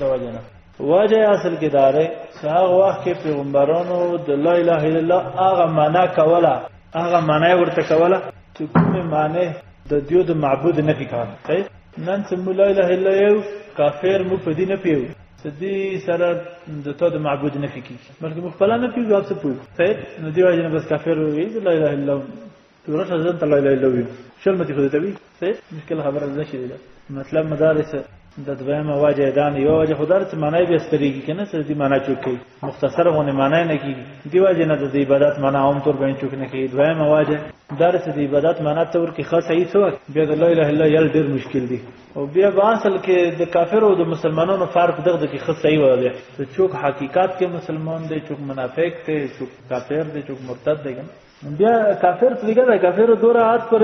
د وجه نه وجه اصل کې داره چې هغه وخت کې پیغمبرانو د لا اله الا الله هغه معنا کوله هغه معنا ورته کوله چې کومه معنی د دیو د معبود نه پیکار صحیح نن چې لا اله الا یو کافر مو په دې نه پیو چې دې سره د تو د معبود نه فکر بلکې مخ په لانه پیو ځاب څه پوي صحیح نو دی واجب بس کافر وي لا اله الا ورته ځان ته لا اله الا وي شل متي خو دې وي څه مشکل خبره نه شي ده مطلب مدارس د دویمه واجه دان یو واجه خدار څه معنی به ستريږي کنه څه دې معنی چوکي مختصر غونه معنی نه کیږي دی واجه نه د عبادت معنی عام طور باندې چوک نه کیږي دویمه واجه درس د عبادت معنی تور کې خاص هي څو بیا د لا اله الا یل ډیر مشکل دي او بیا په اصل کې د کافر او د مسلمانانو فرق دغه کې خاص هي وایي چې چوک حقیقت کې مسلمان دی چوک منافق دی چوک کافر دی چوک مرتد دی بیا کافر پرېګه ده کافر دوره عاد پر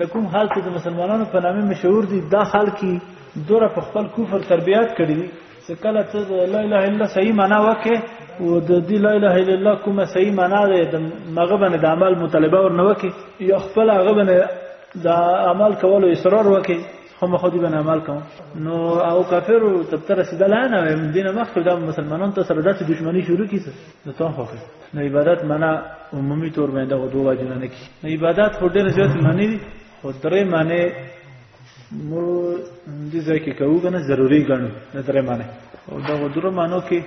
لکم حال کې د مسلمانانو په نامه مشهور دي دا حال کې دوره په خپل کفر تربيات کړی دي چې کله ته لا اله الا صحیح معنا وکې او د دې لا اله الا الله کومه صحیح معنا ده د مغه باندې د عمل مطالبه ور نه وکې یا خپل هغه باندې د عمل کولو اصرار وکې هم خو دې باندې عمل کوم نو او کافر تب تر رسیدل نه دینه مخکې د مسلمانانو سره داسې دښمنی شروع کیسه نو ته خو نو عبادت معنا عمومي تور باندې دغه دوه واجبونه نه کی نو عبادت خو ډېر زیات معنی دي خو درې معنی مو دې ځای کې کوو کنه ضروری ګڼو د درې معنی او دغه درو معنی کې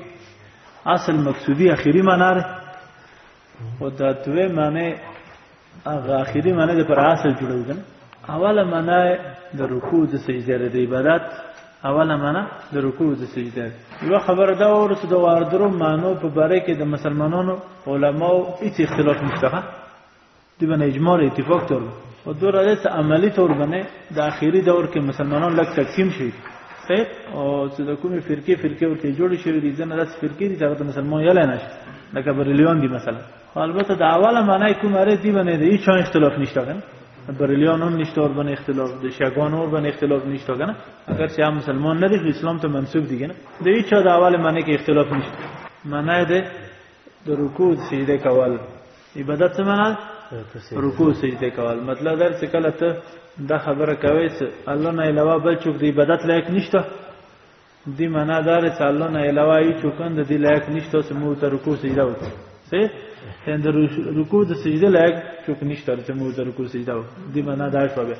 اصل مقصودی اخیری معنی ده او دا دوه معنی هغه اخیری معنی د پر اصل جوړو کنه اوله معنی د رکوع د سجده د عبادت اوله معنی د رکوع د سجده یو خبر دا ورسې د واردرو معنی په باره کې د مسلمانانو علماو هیڅ اختلاف نشته دی باندې اجماع اتفاق تر او دو راځي ته عملی تور باندې د اخیری دور کې مسلمانان لږ تقسیم شي صحیح او چې د کومې فرقې فرقې ورته جوړې شوې دي ځنه داسې فرقې دي چې هغه مسلمان یې نه شي لکه بریلیون دي مثلا خو البته د اوله معنی کوم اره دی باندې د هیڅ اختلاف نشته کنه بریلیان هم نشته اور باندې اختلاف د شګان اور باندې اختلاف نشته کنه اگر چې هم مسلمان نه دي اسلام ته منسوب دي کنه د هیڅ د اوله معنی کې اختلاف نشته معنی ده د رکوع سجده کول عبادت څه معنی رکوع سجده کول مطلب در چې کله ته دا خبره کوي چې الله نه علاوه بل څوک د عبادت لایق نشته دی معنا دار چې الله نه علاوه هیڅ چوکند دی لایق نشته چې مو ته رکوع سجده وکړي سه اند رکوع د سجده لایق چوک نشته چې مو ته رکوع سجده وکړي دی معنا دار شوبه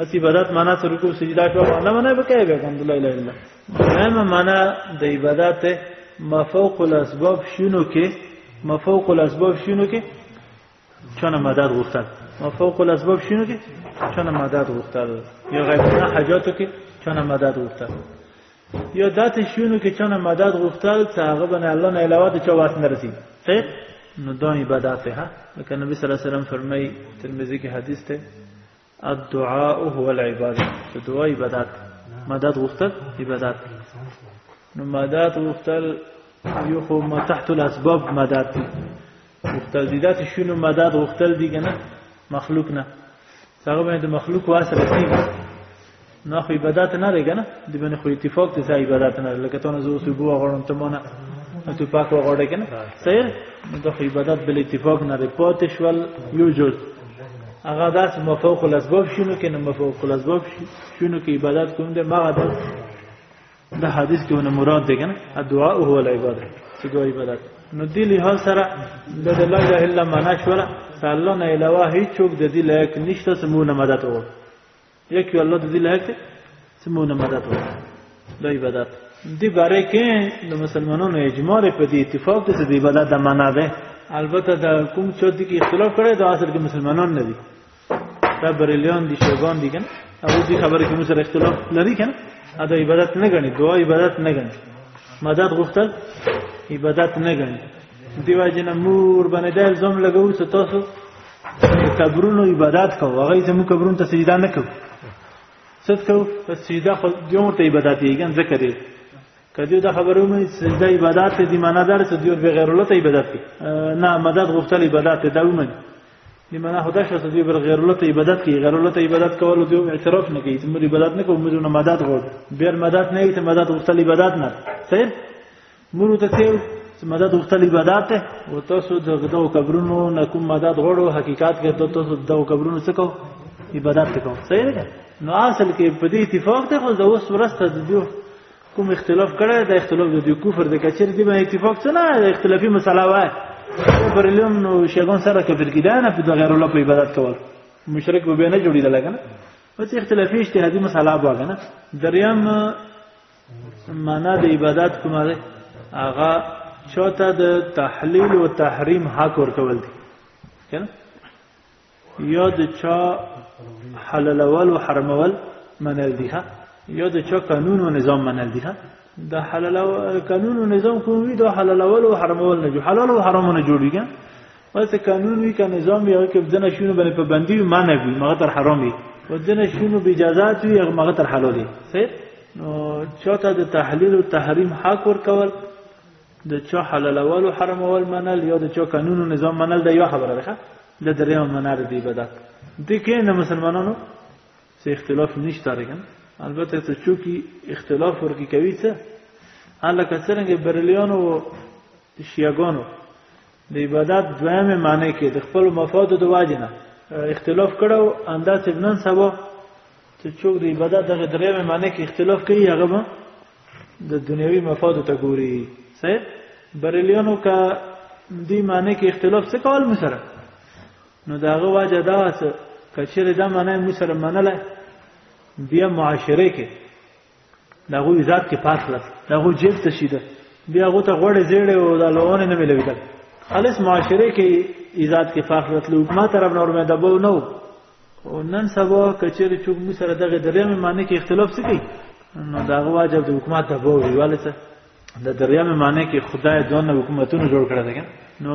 اسی عبادت معنا ته رکوع سجده شو معنا معنا به کوي به الحمد لله الا مهمه معنا د عبادت مفوق الاسباب شنو کې مفوق الاسباب شنو کې چون مدد غوښتل او فوق الاسباب شنو کې چون مدد غوښتل یا غیبانه حاجاتو کې چون مدد غوښتل یا داسې شنو کې چون مدد غوښتل چې هغه باندې الله نه علاوه د چا واس نه رسي صحیح نو دا عبادت ها لکه نبی صلی الله علیه وسلم فرمایي ترمذی کې حدیث ته الدعاء هو العباده د دعا عبادت مدد غوښتل عبادت نو مدد غوښتل یو خو ما تحت الاسباب مدد دي غوښتل دي داسې شنو مدد غوښتل دي کنه مخلوق نه هغه باندې مخلوق واسره سیږي نه خو عبادت نه دی کنه د باندې خو اتفاق ته ځای عبادت نه لکه ته نه زو سو بو غړم ته مونږ ته پاک وغړې کنه سیر د خو عبادت بل اتفاق نه دی پاتې شول یو جز هغه داس مفوق الاسباب شنو کنه مفوق الاسباب شنو کې عبادت کوم د ما غدا د حدیث کې ونه مراد دی کنه دعا او هو العبادت چې دعا عبادت نو دې له سره د لا اله الا الله معنا شولا الله نه علاوه هیڅ څوک د دې لایق نشته سمونه مدد وکړي یکی الله د دې لایق چې مونږ مدد وکړي د عبادت دې باره کې د مسلمانانو اجماع په دې اتفاق دي چې د عبادت د معنا ده البته د کوم څه دي کې اختلاف کړي دا اصل کې مسلمانان نه دي دا بریلیان دي شیبان دي کنه او دې خبره کې موږ سره اختلاف لري کنه دا عبادت نه غني دعا عبادت نه غني مدد غوښتل عبادت نه غني دیو جن مور باندې د الزام لګو ستاسو قبرونو عبادت کو هغه زموږ قبرونو ته سجده نه کو ست کو سجده خو دیو ته عبادت یې ګن ذکر یې کدی دا خبرونه سجده عبادت دي معنا دار څه دی به غیر الله ته عبادت دي نه مدد غوښتل عبادت ته دومن دی معنا خدا شو څه دی به غیر الله ته عبادت کوي غیر الله ته عبادت کول دی اعتراف نه کوي موږ عبادت نه کوو موږ نه مدد غوښتل بیر مدد نه ایت مدد غوښتل عبادت نه صحیح مونږ ته تیو چې مدد غوښتل عبادت ده او تاسو د دغو قبرونو نه کوم مدد غواړو حقیقت کې تاسو د دغو قبرونو څه کوو عبادت کوو صحیح ده نو اصل کې په دې اتفاق ده خو د اوس ورسته د دې کوم اختلاف کړی د اختلاف د دې کفر د کچر دی باندې اتفاق څه نه د اختلافي مسله وای پر لوم نو شیګون سره کفر کیدانه په غیر الله په عبادت کول مشرک به نه جوړیدل کنه په اختلافي اجتهادي مسله واغنه دریم معنا د عبادت کومه ده هغه چاته د تحلیل او تحریم حق ورکول دي کنه یا د چا حلالول او حرمول منل دي ها یا د چا قانون او نظام منل دي ها د حلال قانون او نظام کوم وی د حلالول او حرمول نه جو حلال او حرام نه جوړیږي واسه قانون وی که نظام وی هغه کې ځنه شونه باندې پابندي وي معنی وي مغه تر حرام وي او ځنه شونه به اجازه وي هغه مغه تر حلال دي صحیح نو چاته د تحلیل او تحریم حق ور کول د چا حلال اول او حرام اول منل یا د چا قانون او نظام منل دا یو خبره ده د دریم منار دی بدا د کې نه مسلمانانو څه اختلاف نشته رګن البته ته چوکي اختلاف ورکی کوي څه هله کڅرنګ برلیانو د شیعه ګانو د عبادت دویمه معنی کې د خپل مفاد د واجنه اختلاف کړو انداز ابنن سبا چې څوک د عبادت دغه درېمه معنی کې اختلاف کوي هغه به د دنیوي مفاد ته ګوري صحیح بریلیانو کا دی معنی کې اختلاف څه کول مسره نو داغه واجه دا څه کچره دا معنی مسره منله بیا معاشره کې دا غو ذات کې پاک لس دا غو جیب څه شي ده بیا غو ته غوړې زیړې او دا لونه نه ملوي ده خالص معاشره کې ایجاد کې پاک راتلو ما طرف نور مې دبو نو او نن سبا کچېری چې موږ سره دغه دریم معنی کې اختلاف څه کوي نو دا غو واجب د حکومت ته بو ویواله څه د دریم معنی کې خدای دونه حکومتونه جوړ کړل دي نو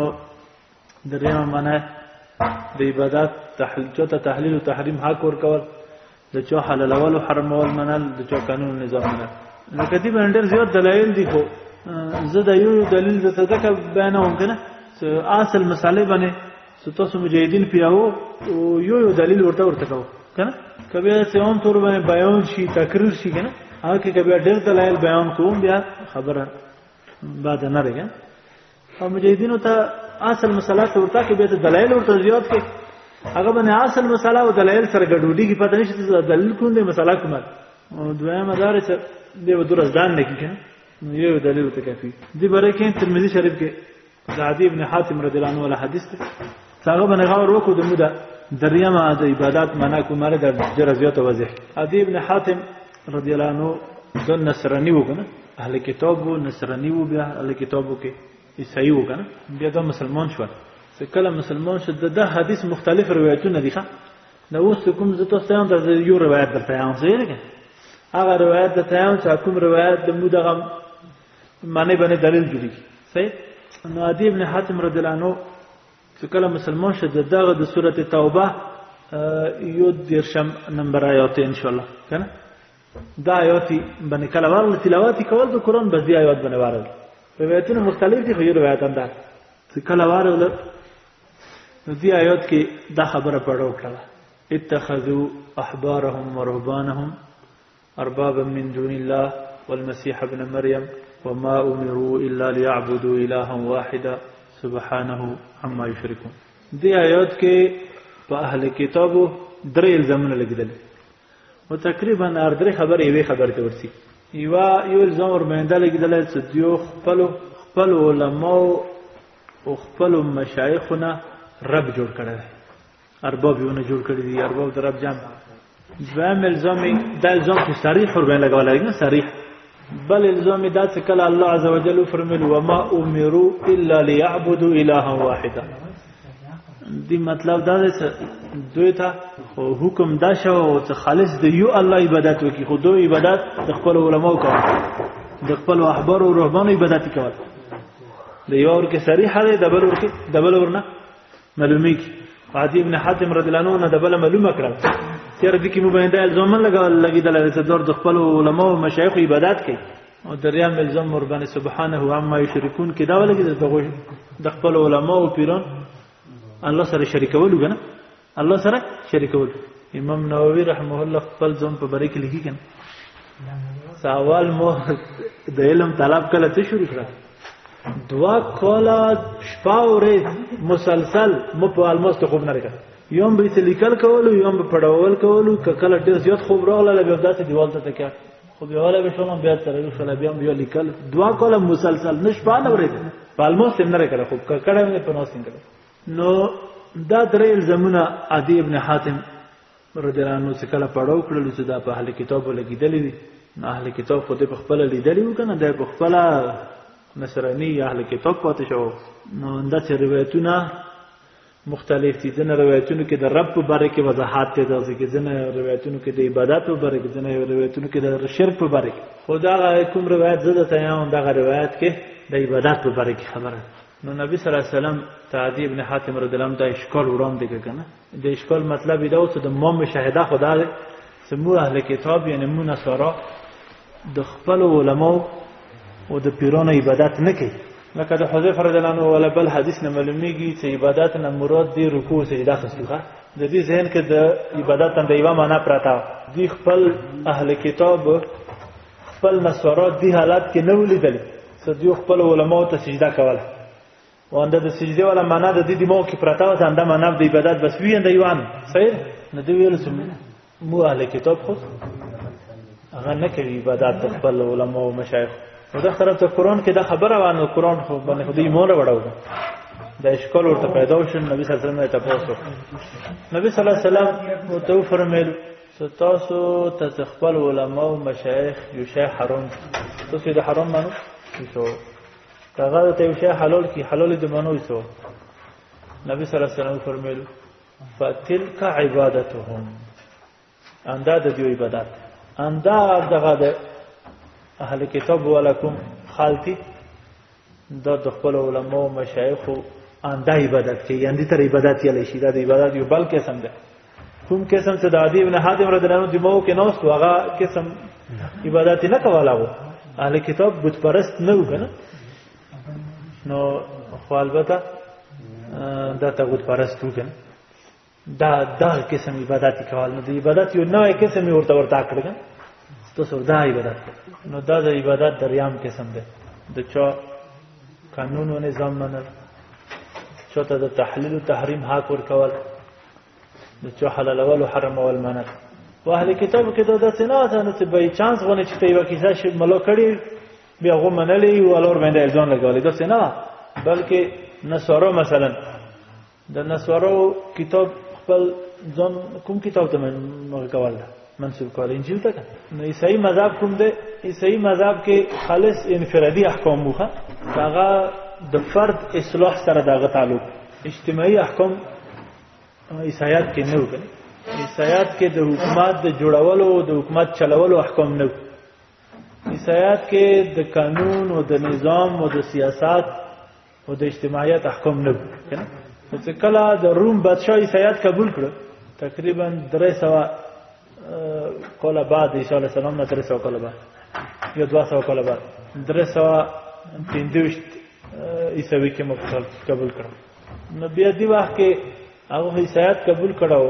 درېمه منع د عبادت تحل چوته تحلیل او تحریم حق ور کول د چا حلالول او حرامول منل د چا قانون نظام منل نو کدی باندې ډېر زیات دلایل دي خو زه د یو دلیل د تدکه بیانوم کنه اصل مسالې باندې ستاسو مجاهدین پیاو او یو یو دلیل ورته ورته کو کنه کبه سیون تور باندې بیان شي تکرار شي کنه هغه کبه ډېر دلایل بیان کوم بیا خبره بعد نه رګه مجاهدینو ته اصل مسله ته ورته کې به د دلایل ورته زیات کې هغه باندې اصل مسله او دلایل سره ګډوډي کې پته نشته چې دلیل کوم دی مسله کومه دویمه دار چې دی و درس دان نه کیږي نو یو دلیل ته کافي دی برکه ترمذی شریف کې د عدی ابن حاتم رضی الله عنه حدیث دی هغه باندې غور وکړو د مودا دریمه د عبادت معنا کومه ده ډېر زیاته وضاح ادي ابن حاتم رضی الله عنه د نصرانی وکنه اهل کتاب وو نصرانی وو بیا اهل کتابو کې عیسائی وو کنه بیا د مسلمان شو څه کله مسلمان شو د حدیث مختلف روایتونه دي ښه نو اوس کوم زه تاسو ته د یو روایت درته یم زه یې هغه روایت د تیام چې کوم روایت د مو دغه معنی باندې دلیل جوړیږي صحیح نو عدی ابن حاتم رضی الله عنه چې کله مسلمان شد دغه د سوره توبه یو دیرشم نمبر آیات ان شاء الله کنه دا آیات باندې کله ورل تلاوت کول د قران بس دی آیات باندې ورل روایتونه مختلف دي خو یو روایت هم ده چې کله ورل نو دی آیات کې دا خبره پړو کړه اتخذوا احبارهم ورهبانهم اربابا من دون الله والمسيح ابن مريم وما امروا الا ليعبدوا الها واحدا سبحانه عما يشركون دې آیات کې په اهل کتابو درې الزامونه لګیدل او تقریبا هر درې خبرې یوې خبرې ته ورسي یوا یو الزام ورمنده لګیدل چې دیو خپل خپل علماو او خپل مشایخونه رب جوړ کړی ارباب یو نه جوړ کړی دی ارباب در رب جام دویم الزام دا الزام چې صریح ور باندې لګول لري صریح بل الزام دا چې کله الله عزوجل فرمایل و ما امروا الا ليعبدوا الها واحدا دی مطلب دا دی چې دوی ته حکم دا شو او چې خالص د یو الله عبادت وکړي خو دوی عبادت د خپل علماو کوي د خپل احبار او رهبانو عبادت کوي د یو ور کې صریح دی د بل ور کې د بل ور نه معلومیږي عادی ابن حاتم رضی الله عنه نه د بل معلومه کړه تیر دي کې مو باندې الزام لګا لګي د لاره دور د خپل علما او مشایخ عبادت کوي او دریا ملزم ور باندې سبحانه و عما یشرکون کې دا ولګي د خپل علما او پیران الله سره شریکول وګنه الله سره شریکول امام نووي رحمه الله خپل ځم په بری کې لګي کنه سوال مو د علم طلب کله څه شروع کړه دوا کالا شپه ورځ مسلسل مو په الماس ته خوب نه راکړ یوم به څه لیکل کولو یوم به پړول کولو کله ډیر زیات خوب راغله بیا داسې دیوال ته تکیا خو بیا ولا به شوم بیا تر یو شل بیا بیا لیکل دوا کالا مسلسل نش په نه ورځ په الماس نه راکړ خوب کړه نه په ناس نه نو دا درې زمونه عدی ابن حاتم رضی الله عنه چې کله پړاو کړل چې دا په اهل کتابو لګیدلی دي نو اهل کتاب خو دې په خپل لیدلی و کنه دا په خپل نصرانی اهل کتاب پاتې شو نو دا چې روایتونه مختلف دي ځنه روایتونو کې د رب په باره کې وضاحت دی دا ځکه ځنه روایتونو کې د عبادت په باره کې ځنه روایتونو کې د شرک په باره کې خدا کوم روایت زده ته یا دا روایت کې د عبادت په باره کې خبره نو نبی صلی الله علیه وسلم تعذیب نه حاتم رضی الله عنه دا اشکال وړاندې کړ کنه د اشکال مطلب دا و چې د ما مشاهده خو دا چې مو اهل کتاب یعنی مو نصارا د خپل علماو او د پیرانو عبادت نه کوي لکه د حذیفه رضی الله عنه ولا بل حدیث نه معلومیږي چې عبادت نه مراد دی رکوع سجده خصوصا د دې ذهن کې د عبادت تند یو معنا پراته دی خپل اهل کتاب خپل نصارا دی حالت کې نه ولیدل چې دوی خپل علماو ته سجده کوله وانده د سجده ولا معنا د دې د مو کې پرتا و ځنده معنا د عبادت بس وی اند یوان صحیح نه دی ویل سم مو اهل کتاب خو هغه نه کوي عبادت د خپل علما او مشایخ نو دا طرف ته قران کې دا خبره وانه قران خو باندې خو دې مور وړو دا اشکال ورته پیدا وشو نبی صلی الله علیه وسلم ته پوښتنه نبی صلی الله علیه وسلم او تو فرمایل تاسو ته خپل علما او مشایخ یو شی حرام تاسو د حرام منو هغه ته یو شی حلال کی حلال دې منو شو نبی صلی الله علیه وسلم فرمایل فتلک عبادتهم اندا د دوی عبادت اندا دغه د اهل کتاب ولکم خالتی دا د خپل علماو مشایخ اندا عبادت کوي یعنی تر عبادت یې لشي دا د عبادت یو بل قسم ده کوم قسم چې د عدی ابن حاتم رضی الله عنه جمعو کې نوست هغه قسم عبادت نه کولا وو اهل کتاب بت پرست نه و کنه نو خو البته دا ته بت پرست و کنه دا دا قسم عبادت کول نو د عبادت یو نوې قسم ورته ورته کړګ تاسو دا عبادت نو دا د عبادت دریام قسم ده د چا قانون و نظام منل چا ته د تحلیل او تحریم حق ور کول نو چې حلالول او حرامول منه په اهل کتابو کې دا داسې نه ده نو ته به یې چانس غونې چې ته یوه کیسه شي ملو کړي بیا هغه منلې او الور باندې ځان لګولې داسې نه بلکې نصارو مثلا د نصارو کتاب خپل ځان کوم کتاب ته مخ کول ده منسوب کول انجیل ته نو عیسائی مذهب کوم دی عیسائی مذهب کې خالص انفرادي احکام وخه هغه د فرد اصلاح سره دغه تعلق اجتماعي احکام عیسایت کې نه وکړي عیسایت کې د حکومت د جوړولو او د حکومت چلولو احکام نه عیسایت کې د قانون او د نظام او د سیاست او د اجتماعیت احکام نه کنه چې کله د روم بادشاہ عیسایت قبول کړ تقریبا 300 کاله بعد عیسی علیه السلام نه 300 کاله بعد یا 200 کاله بعد 350 عیسوی کې مقصد قبول کړ نو بیا دی وخت کې هغه عیسایت قبول کړو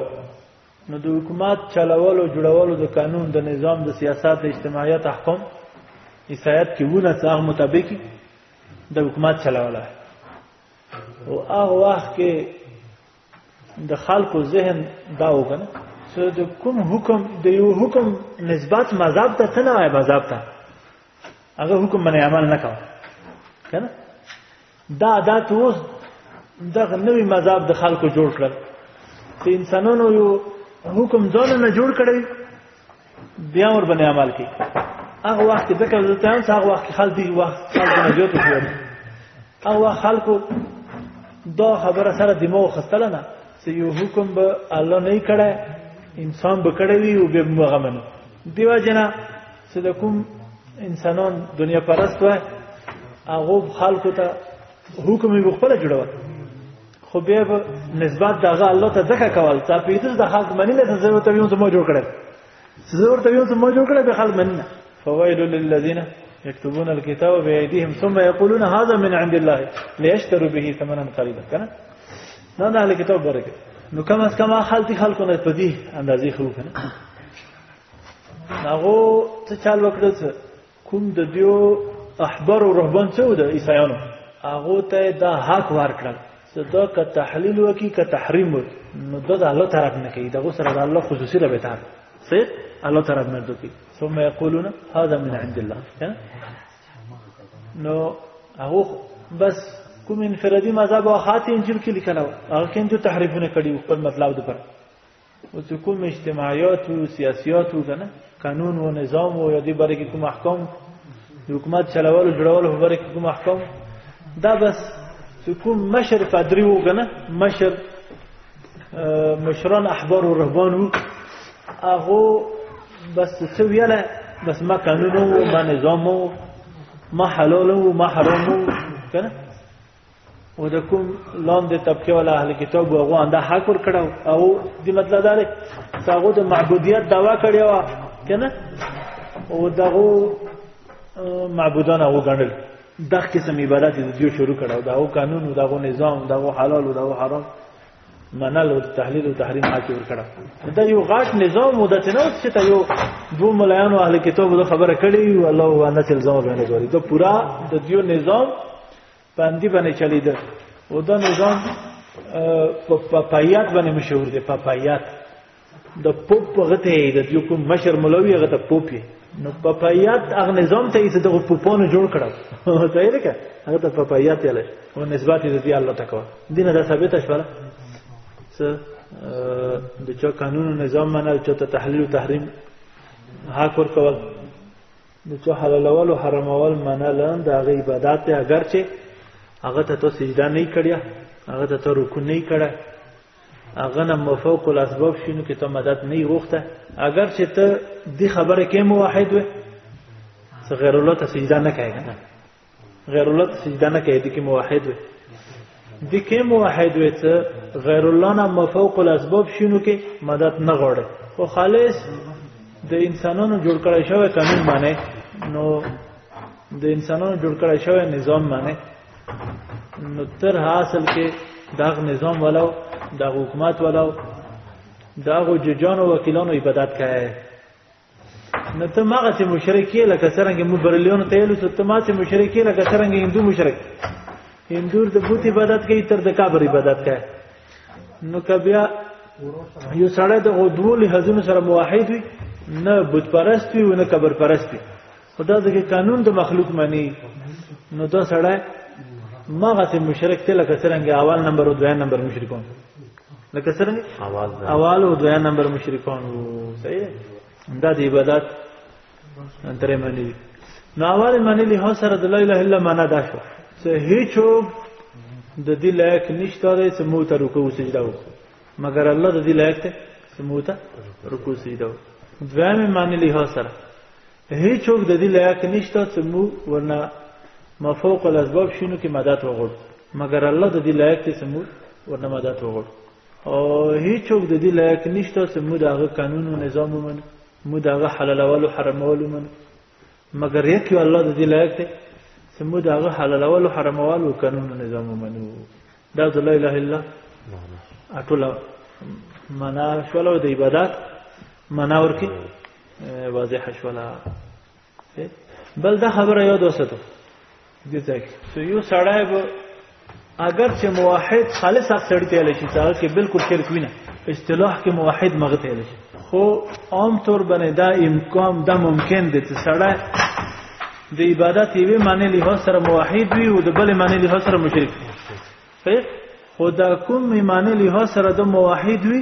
نو د حکومت چلولو جوړولو د قانون د نظام د سیاست د اجتماعیت احکام عیسایت کې ونه څنګه مطابقي د حکومت چلاوله او هغه وخت کې د خلکو ذهن دا وګنه چې د کوم حکم د یو حکم نسبت مذهب ته څه نه وای مذهب ته هغه حکم باندې عمل نه کاوه کنه دا عادت اوس دغه نوی مذهب د خلکو جوړ کړل چې انسانانو یو حکم ځان نه جوړ کړی بیا ور باندې عمل کوي هغه وخت د کله ته هم هغه وخت خل دی وخت خل نه زیات شو هغه خلکو دا خبره سره دماغ خستل نه چې یو حکم به الله نه کړه انسان به کړی وي او به مغمنه دیو جنا چې د کوم انسانان دنیا پرست و هغه خلکو ته حکم یې خپل جوړول خو به نسبت دغه الله ته ځکه کول تا پیدل د خلق منی نه زه ته یو سمو جوړ کړل زه ورته یو سمو جوړ کړل به خلق منی فويل للذين يكتبون الكتاب بأيديهم ثم يقولون هذا من عند الله ليشتروا به ثمنا قليلا کنه نه نه اهل کتاب ورکه نو کم از کم خلک خلکونه په دې اندازې خو کنه هغه څه چال وکړل کوم د دیو احبار او رهبان څو د عیسایانو هغه ته دا حق ورکړل چې دا که تحلیل وکي که تحریم وکي نو دا د الله طرف نه کوي دغه سره د الله خصوصي رابطه ده سي الله طرف نه دوی ثم يقولون هذا من عند الله نو هغه بس کوم انفرادي مذهب او خاطی انجیل کې لیکل هغه کین جو تحریفونه کړي خپل مطلب د پر او چې کوم اجتماعیات او سیاسیات او کنه قانون او نظام او یادی برای کوم احکام حکومت چلول جوړول په برای کوم احکام دا بس چې کوم مشر پادری و کنه مشر مشران احبار او رهبان وو هغه بس څه ویله بس ما قانون او ما نظام او ما حلال او ما حرام کنه او د کوم لاندې طبقه ولا اهل کتاب او غوان دا حق ور کړو او د مطلب دار هغه د معبودیت داوا کړی و کنه او دغه معبودان او غنل د قسم عبادت د دیو شروع کړو دا او قانون او دغه نظام دغه حلال او دغه حرام منل او تحلیل او تحریم حق ور کړو دا یو غاټ نظام او د تنوس چې ته یو دو ملایانو اهل کتاب د خبره کړی او الله ونه تلزم باندې غوري دا پورا د دیو نظام پاندی باندې چلیده او دا نظام په پپایات باندې مشهور دی پپایات د پوپ په غته یې د یو کوم مشر مولوی هغه ته پوپ یې نو پپایات هغه نظام ته یې دغه پوپونو جوړ کړو ته یې لکه هغه ته پپایات یې لش او نسبت یې دی الله تکو دینه دا ثابت شوه څه د چا قانون او نظام منل چې ته تحلیل او تحریم حق ورکول نو څه حلالول او حرامول منل د هغه عبادت دی اگر چې هغه ته ته سجده نه کړی هغه ته ته رکوع نه کړی هغه نه مفوق الاسباب شینو کې ته مدد نه غوښته اگر چې ته دی خبره کې موحد وې څه غیر الله ته سجده نه کوي غیر الله ته سجده نه کوي دکې موحد وي دکې موحد وي چې غیر الله نه مفوق الاسباب شینو کې مدد نه غواړي خو خالص د انسانانو جوړ کړی شوی قانون باندې نو د انسانانو جوړ کړی شوی نظام باندې نو تر حاصل کې دغه نظام ولو دغه حکومت ولو دغه ججانو وکیلانو عبادت کوي نو ته ماغه چې مشرک یې لکه څنګه مو برلیون ته یې لته ما چې مشرک یې لکه څنګه هندو مشرک هندور د بت عبادت کوي تر د کابر عبادت کوي نو کبیا یو سړی د غدول حزم سره موحد وي نه بت پرست وي نه کبر پرست وي خو دا ځکه قانون د مخلوق مني نو دا سړی ماغه سي مشرک ته لکه څنګه اول نمبر او دویم نمبر مشرکون لکه څنګه اول اول او دویم نمبر مشرکون صحیح دا د عبادت انتره مني نو اول مني له سره د لا اله الا معنا دا شو چې هیڅ د دې لایق نشته دی چې موته رکوع سجده وکړي مګر الله د دې لایق دی چې موته رکوع سجده وکړي دویم معنی له سره هیڅوک د دې لایق نشته چې مو ورنه ما فوق الاسباب شنو کې مدد وغوړ مګر الله د دې لایق دی چې مو ورنه مدد وغوړ او هیڅوک د دې لایق نشته چې مو دغه قانون او نظام ومن مو دغه حلالول او حرامول ومن مګر یک الله د دې لایق دی چې مو دغه حلالول او حرامول او قانون او نظام ومن دا د لا اله الا الله اټول معنا شول د عبادت معنا ورکی واضح شولا بل دا خبره یو دوسته دي ځای سو یو سړی به اگر چې موحد خالص اخ سړی ته لشي چې کې بالکل شرک وینه اصطلاح کې موحد مغه ته لشي خو عام طور باندې دا امکان دا ممکن دي چې سړی د عبادت یوې معنی له سره موحد وي او د بل معنی له سره مشرک وي خو دا کوم معنی له سره د موحد وي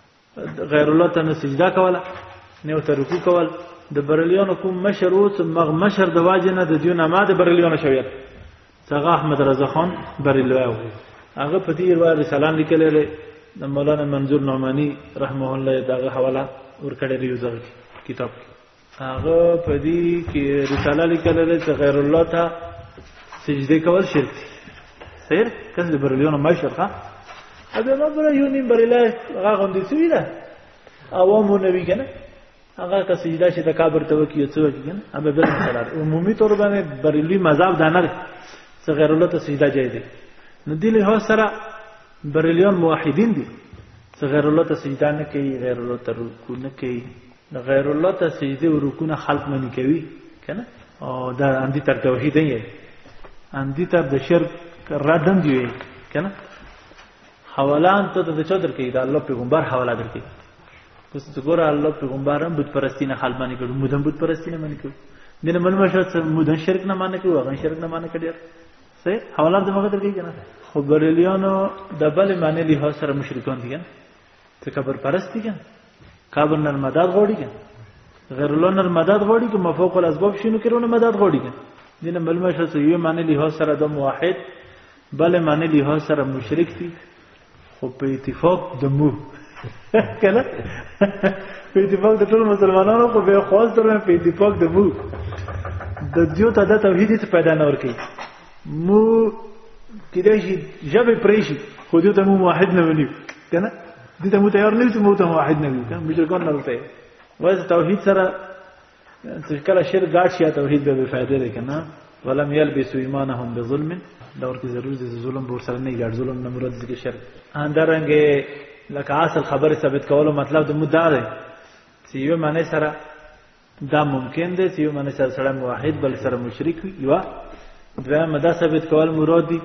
غیر الله ته نه سجده کوله نه ورته رکوع کول د برلیانو کوم مشر و چې مغ مشر د واجه نه د دیو نه ما د برلیانو شویت څنګه احمد رضا خان بریلوی و هغه په دې روایت رسالان لیکلی دی د مولانا منظور نعمانی رحمه الله دغه حواله ورکړې دی یو ځل کتاب کې هغه په دې کې رساله لیکلې ده چې غیر الله ته سجده کول شرک دی سیر کس د بریلیونو مشر ښه اده ما بره یو نیم بریلی هغه غوندې سوي ده عوامو نه وي که نه هغه که سجده چې د کابر ته وکړي یو څه وکړي که نه هغه بل مثال عمومي طور باندې بریلوي مذهب دا نه دی چې غیر الله ته سجده جای دی نو دې لحاظ سره بریلیان موحدین دي چې غیر الله ته سجده نه کوي غیر الله ته رکوع نه کوي د غیر الله ته سجده او رکونه خلق منی کوي کنه او دا اندی تر توحید نه اندی تر د شرک ردم دی کنه حوالان ته د چا درکې د الله پیغمبر حواله درکې پس ته ګوره الله پیغمبر هم بت پرستی نه خلق منی کړو مودم بت پرستی نه منی کړو دنه ملما شرط مودن شرک نه مانه کړو هغه شرک نه مانه کړی سه حوالان ته مخه درکې کنه خو بریلیانو د بل معنی له سره مشرکان دي کنه ته کبر پرستی کن کابر نر مدد غوړي کن غیر الله نر مدد غوړي که مفوق الاسباب شینو کرونه مدد غوړي کن دینه معلومه شوه چې یو معنی له سره د موحد بل معنی له سره مشرک دي خو په اتفاق د مو کله په اتفاق د ټول مسلمانانو خو به خاص درنه په اتفاق د مو د دیو ته د توحید څخه پیدا نه ورکی مو کېدای شي ژبې پرې شي خو دې ته مو واحد نه ونیو که نه دې ته مو تیار نه یو چې مو ته واحد نه وي که مشرکان نه ورته وایي توحید سره چې کله شرک ګاډ شي توحید به بېفایده دی که نه ولم یلبسوا ایمانهم بظلم دا ورته ضرور دي ظلم به ورسره نه ګاډ ظلم نه مراد ذکر شرک اندرنګې لکه اصل خبره ثابت کولو مطلب د مدار دی چې یو معنی سره دا ممکن دی چې یو منه سره سره موحد بل سره مشرک وي یو دویم دا ثابت کول مراد دي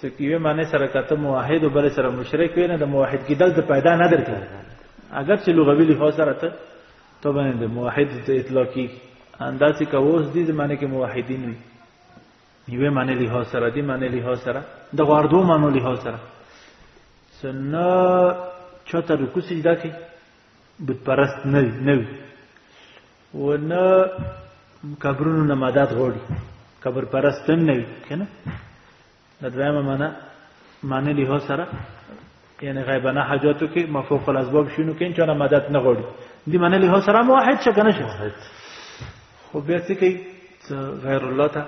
چې یو منه سره کته موحد بل سره مشرک وي نه د موحد کېدل د پیدا نه درکې اگر چې لغوي له سره ته تو باندې د موحد د اطلاقي انداز کې اوس دي زمانه کې موحدین وي یو منه له سره دي منه له سره د غوړدو منه له سره سنه چاته رکوع سجده کوي بت پرست نه نه وي و نه قبرونو نه مدد غواړي قبر پرست هم نه وي کنه دا درېمه معنا معنی له سره یعنی غیبانه حاجاتو کې مفوق الاسباب شینو کې چا مدد نه غواړي دي معنی له سره مو واحد څه کنه شي خو بیا څه کوي غیر الله ته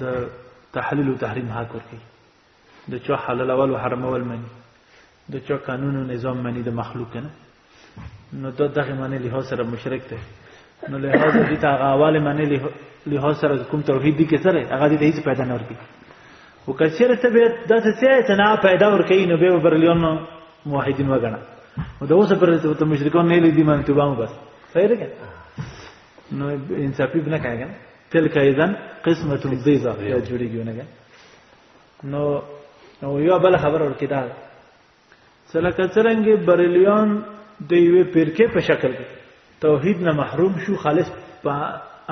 د تحلیل او تحریم حق ورکړي د چا حلال اول او حرام اول مني د چا قانون او نظام مني د مخلوق نه نو دا دغه معنی له سره مشرک دی نو له هغه دې ته هغه اول معنی له سره کوم توحید دي کې سره هغه دې هیڅ پیدا نه ورکړي او کچره ته به د څه ته نه پیدا ورکړي نو به برلیون موحدین وګڼه او دا اوس پر ته مشرکان نه لیدي مانته بام بس صحیح ده نو انصافی بنا کاغان تلک ایزن قسمت ضیزه بیا جوړیږي ونګه نو نو یو بل خبر ورکې دا سره کچرنګ بریلیان د یوې پیرکې په شکل توحید نه محروم شو خالص په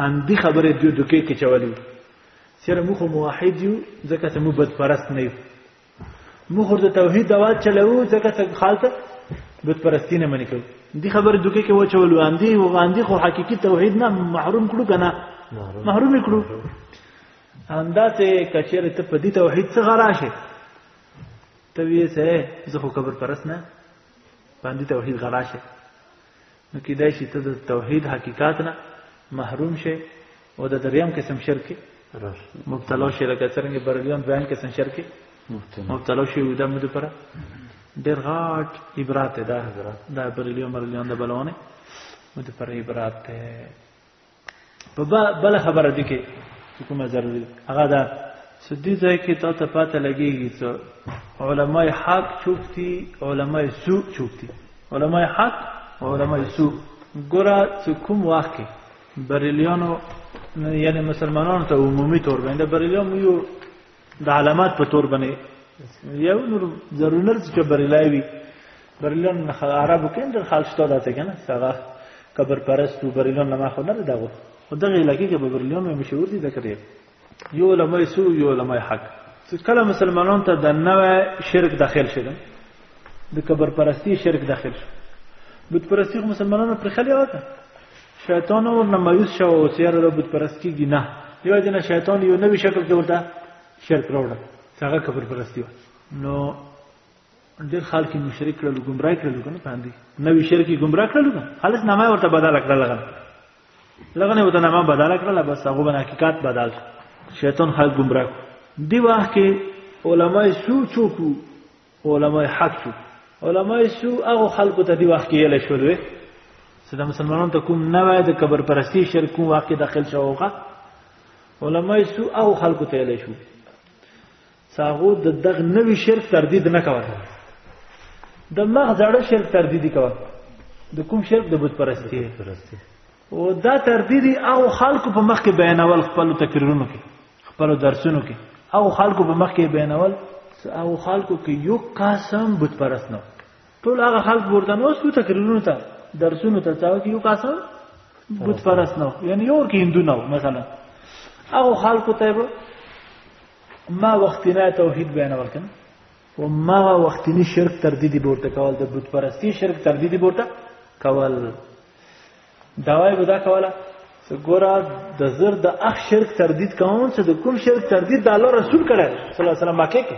اندی خبره دیو دکې کې چولې سره مخ موحد یو ځکه چې مو بد پرست نه یو موږ د توحید دعوت چلو ځکه ته خالته بت پرستی نه منې کو دي خبر دوکه کې وچول واندي واندي خو حقيقي توحید نه محروم کړو کنه محروم کړو همداسې کچېره ته په دې توحید څخه راشه ته وی سه زه خو قبر پرس نه باندې توحید غراشه نو کیدای شي ته د توحید حقیقت نه محروم شې او د دریم قسم شرک مبتلا شې لکه څنګه بریلیان دویم قسم شرک مبتلا شي وي دا مو لپاره ډېر غاټ عبرت ده دا بریلیو مرلیان د بلوانه مو لپاره عبرت ده په بل خبره دي کې چې کومه ضروري هغه دا سدي ځای کې تا ته پاته لګيږي چې علماي حق چوکتي علماي سوء چوکتي علماي حق او علماي سوء ګره چې کوم وخت کې بریلیانو یعنی مسلمانانو ته عمومي تور باندې بریلیان یو د علامات په تور باندې یو نور ضرور نه چې بریلای وي بریلون عربو کې در خال شته داته کنه څنګه کبر پرستو بریلون ما خو نه دا وو خو دغه علاقې کې به بریلون مشهور دي ذکر یو علماء سو یو علماء حق کله مسلمانان ته د نوې شرک داخل شي د کبر پرستی شرک داخل شي بت پرستی مسلمانانو پر خلی وکړه شیطان اور نه مایوس شو او سیر له بت پرستی کی نه دیو جن شیطان یو نوی شکل کې ورته شرک راوړ څنګه کفر پرستی و نو ډېر خلک مشرک کړل ګمراه کړل کنه باندې نوی شرکی ګمراه کړل خالص نامه ورته بدل کړل لغه لغه نه ورته نامه بدل کړل بس هغه بنا حقیقت بدل شیطان خلک ګمراه دی واه کې علماي سوچو کو خو علماء حق شو علماء سو هغه خلکو ته دی وخت کې یل شول وي چې د مسلمانانو ته کوم نه وای د قبر پرستی شرک کوم واقع داخل شوغه علماء سو هغه خلکو ته یل شو ساغو د دغه نوی شرک تردید نه کوي د مغ زړه شرک تردید کوي د کوم شرک د بت پرستی پرستی او دا تردید او خلکو په مخ کې بیانول خپل تقریرونو کې خپل درسونو کې او خلکو په مخ کې بیانول او خلکو کې یو قسم بت پرست نه ټول هغه خلک ورته نو سو تقریرونو ته درسونو ته تاو کې یو قسم بت پرست نه یعنی یو کې هندو نه مثلا او خلکو ته ما وختینه توحید بیانول کنه و ما وختینی شرک تردیدی ورته کول د بت پرستی شرک تردیدی ورته کول داوای به دا کوله چې ګوره د زر د اخ شرک تردید کوم چې د کوم شرک تردید د الله رسول کړه صلی الله علیه وسلم مکه کې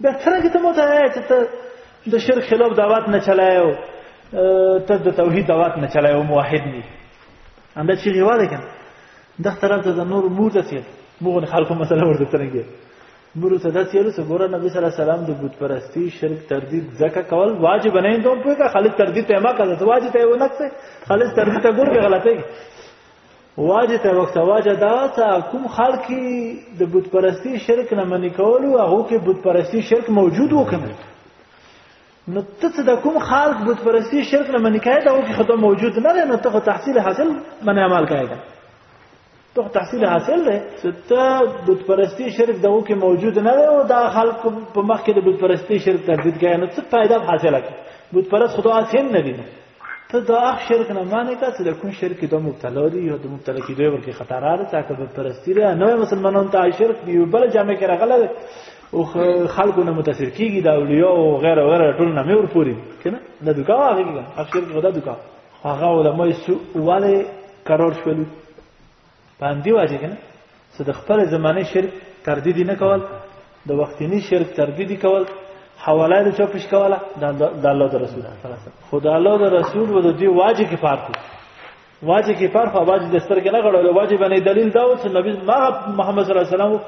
به څنګه ته مو ته چې ته د شرک خلاف دعوت نه چلایو ته د توحید دعوت نه چلایو موحد نه انده چې غواړي کنه د طرف ته د نور مور ته مغن خلکو مسله ورته ترنګي نور ته داسې یلو چې ګوره نبی صلی الله علیه وسلم د بت پرستی شرک تردید ځکه کول واجب نه دوم په کا خالص تردید ته ما کړه واجب ته ونه څه خالص تردید ته ګور به غلطه واجب ته وخت واجب دا چې کوم خلکی د بت پرستی شرک نه منی کول او هغه کې بت پرستی شرک موجود وکنه نو ته څه د کوم خلق بت پرستی شرک نه منی کړه دا هغه کې خدای موجود نه نو ته تحصیل حاصل منه عمل کړه ته تحصیل حاصل دی ته بت پرستی شرک دغه کې موجود نه دی او دا خلک په مخ کې د بت پرستی شرک تردید کوي نو څه فائدہ حاصله کوي بت پرست خدا اسیم نه دی ته دا اخ شرک نه معنی کا چې د کوم شرک د مبتلا دی او د مبتلا کې دوی ورکی خطر را تا که بت پرستی را نو مسلمانان ته شرک دی بل جامع کې راغله او خلکو نه متاثر کیږي دا اولیاء او غیره غیره ټول نه مې ور پوری کنه دا دکا هغه کې اخ شرک غدا دکا هغه علماء سو والے قرار شول باندې واجه کنه چې د خپل زمانه شرک تردید نه کول د وختینی شرک تردید کول حواله د چا پیش کوله د الله د رسول خو د الله د رسول و د دې واجه کې فرق واجه کې فرق او واجه د سترګې نه غړول واجه باندې دلیل دا و چې نبی محمد صلی الله علیه وسلم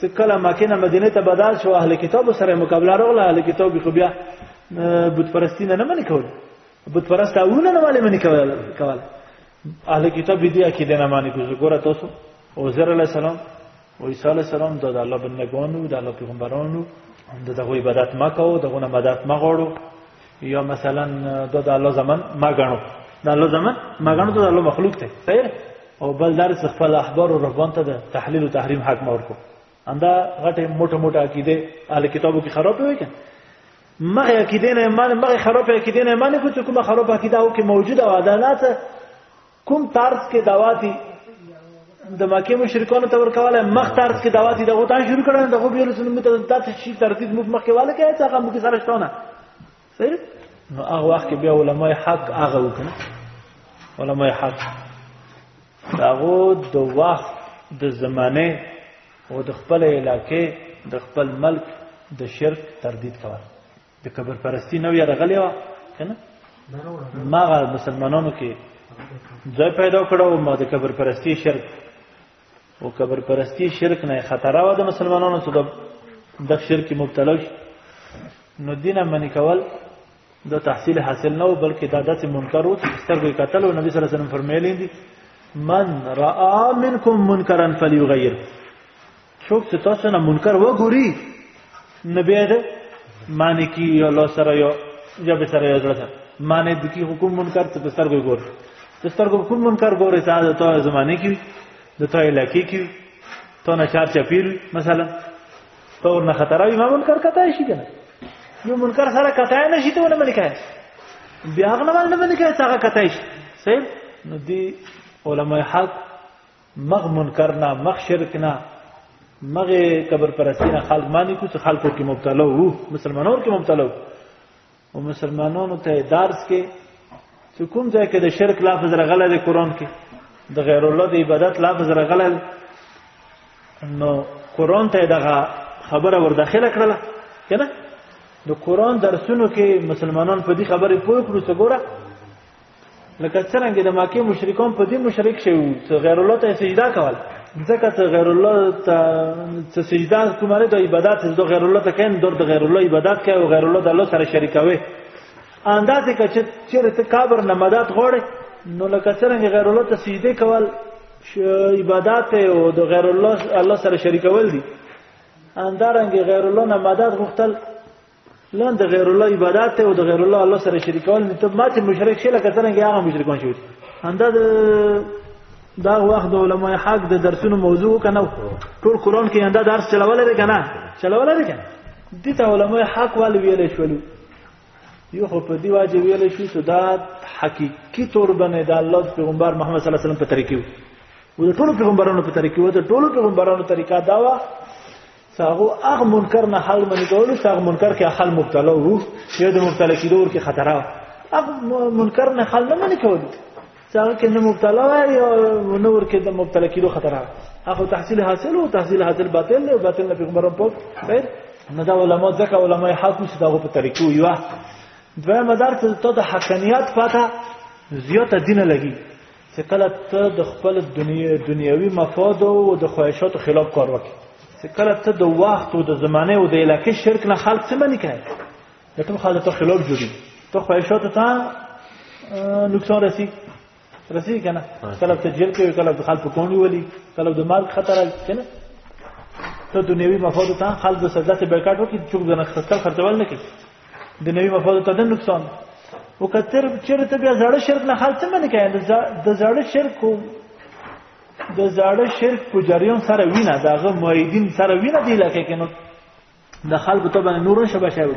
چې کله مکه نه مدینه ته بدل شو اهل کتاب سره مقابله راغله اهل کتاب خو بیا بت پرستی نه نه منې کول بت پرست اورونه نه والے منی کول اهل کتاب دې عقیده نه مانی کوي ګوره تاسو او زر علی السلام او عیسی علی السلام د الله بندگانو د الله پیغمبرانو د دغه عبادت ما کوو دغه نه مدد ما غواړو یا مثلا د الله زمان ما غنو د الله زمان ما غنو د الله مخلوق ته صحیح او بل درس خپل احبار او رهبان ته د تحلیل او تحریم حق مور کو اندا غټه موټه موټه عقیده اهل کتابو کې خراب وي که مغه عقیده نه ایمان مغه خراب عقیده نه ایمان کو چې کومه خراب عقیده او کې موجوده او عدالت کوم طرز کې دعواتی د مکه مشرکانو ته ورکواله مخ طرز کې دعواتی دغه ته شروع کړل دغه بیرته موږ ته د تاسو شي ترتیب موږ مخکې واله کې هغه موږ سره شتونه صحیح نو هغه وخت بیا علماء حق هغه وکړه علماء حق داغو د وخت د زمانه او د خپل علاقې د خپل ملک د شرک تردید کول د کبر پرستی نو یې رغلی و کنه ماغه مسلمانانو کې ځای پیدا کړو ما د کبر پرستی شرک او قبر پرستی شرک نه خطر و د مسلمانانو څخه د شرک مبتلا شي نو دینه منی کول د تحصیل حاصل نه بلکې دا داسې منکر و چې سترګې قتل او نبی صلی الله علیه وسلم فرمایلی دي من را منکم منکرا فلیغیر څوک چې تاسو نه منکر وګوري نه بیا د معنی کی یو لو سره یو یا به سره یو زړه سره معنی د کی حکم منکر څه ستر کوي ګور د ستر کو حکم منکر ګور ته د تو زمانه کی د تو علاقې کی تو نه چار چپیر مثلا تو نه خطر وي ما منکر کته شي کنه یو منکر سره کته نه شي ته نه منی کوي بیا غنوال نه منی کوي څنګه کته شي صحیح نو دی علماء حق مغ منکر نه مغ شرک نه مغ قبر پرستی نه خلق معنی کو چې خلقو کې مبتلا وو مسلمانانو کې مبتلا وو او مسلمانانو ته درس کې چې کوم ځای کې د شرک لفظ راغلی دی قران کې د غیر الله د عبادت لفظ راغلی نو قران ته دغه خبره ور داخله کړل کنه د قران درسونو کې مسلمانان په دې خبرې پوه کړو چې ګوره لکه څنګه د مکه مشرکان په دې مشرک شي چې غیر الله ته سجدا کول ځکه چې غیر الله ته چې سجدا کومه د عبادت د غیر الله ته کین د غیر الله عبادت کوي او غیر الله د الله سره شریکوي اندازې کچ چې ته کابر نه مدد غوړي نو لکه څنګه غیر الله ته سجده کول عبادت او د غیر الله الله سره شریکول دي اندارنګ غیر الله نه مدد غوښتل لا د غیر الله عبادت او د غیر الله الله سره شریکول دي ته ماته مشرک شې لکه څنګه هغه مشرکان شوی همدا دا وخت د علماء حق د درسونو موضوع کنه ټول قران کې همدا درس چلول لري کنه چلول لري کنه دي ته علماء حق ول ویل شول یو خو په دی واجب ویل شو چې دا حقيقي تور باندې د الله پیغمبر محمد صلی الله علیه وسلم په طریقې وو د ټول پیغمبرانو په طریقې وو د ټول پیغمبرانو طریقه دا و هغه هغه منکر نه حل منی کول چې هغه منکر کې حل مبتلا وو چې د مبتلا کېدو ورکه خطر هغه منکر نه حل نه منی کول چې هغه کې نه مبتلا وي او نه ورکه د مبتلا کېدو خطر هغه تحصیل حاصل او تحصیل حاصل باطل او باطل نه پیغمبر په خیر نه دا علماء ځکه علماء حق چې داغه په طریقو یو دوه مدار ته د حقانیت پاته زیاته دینه لګي چې کله ته د خپل دنیا دنیوي مفاد او د خواهشاتو خلاف کار وکړي چې کله ته د وخت او د زمانه او د علاقې شرک نه خلق څه منی کوي د ټول خلک خلاف جوړي ته خواهشاتو ته نقصان رسی رسی کنه کله ته جیل کې کله د خلکو کونی ولي کله د مرګ خطر کنه ته دنیوي مفاد ته خلک د سزا ته بیکاټ وکړي چې څوک د نخښتل خرڅول نه کوي د نوی مفاد ته د نقصان او کتر چرته بیا زړه شرک نه خلک څنګه کوي د زړه شرک د زړه شرک په جریان سره وینه دغه مؤیدین سره وینه دی لکه کنه د خلکو ته باندې نور شبه شوی